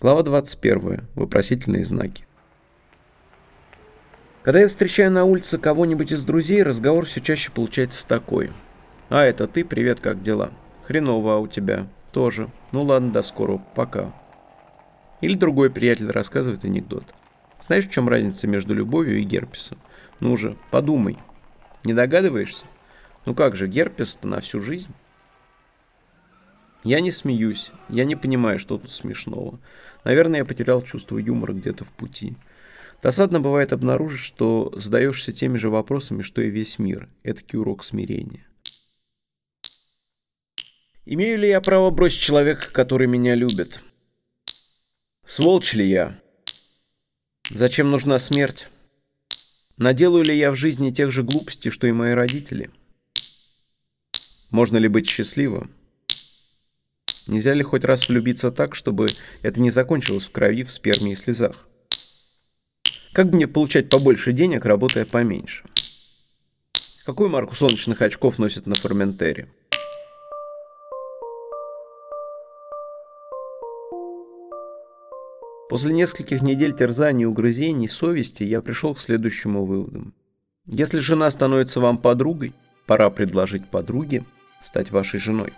Глава 21. Вопросительные знаки. Когда я встречаю на улице кого-нибудь из друзей, разговор все чаще получается такой. «А, это ты? Привет, как дела?» «Хреново, а у тебя?» «Тоже. Ну ладно, до скорого. Пока». Или другой приятель рассказывает анекдот. Знаешь, в чем разница между любовью и герпесом? Ну же, подумай. Не догадываешься? Ну как же, герпес-то на всю жизнь. Я не смеюсь, я не понимаю, что тут смешного. Наверное, я потерял чувство юмора где-то в пути. Досадно бывает обнаружить, что задаешься теми же вопросами, что и весь мир. Это урок смирения. Имею ли я право бросить человека, который меня любит? Сволочь ли я? Зачем нужна смерть? Наделаю ли я в жизни тех же глупостей, что и мои родители? Можно ли быть счастливым? Нельзя ли хоть раз влюбиться так, чтобы это не закончилось в крови, в сперме и слезах? Как мне получать побольше денег, работая поменьше? Какую марку солнечных очков носят на Форментере? После нескольких недель терзаний, угрызений, совести я пришел к следующему выводу. Если жена становится вам подругой, пора предложить подруге стать вашей женой.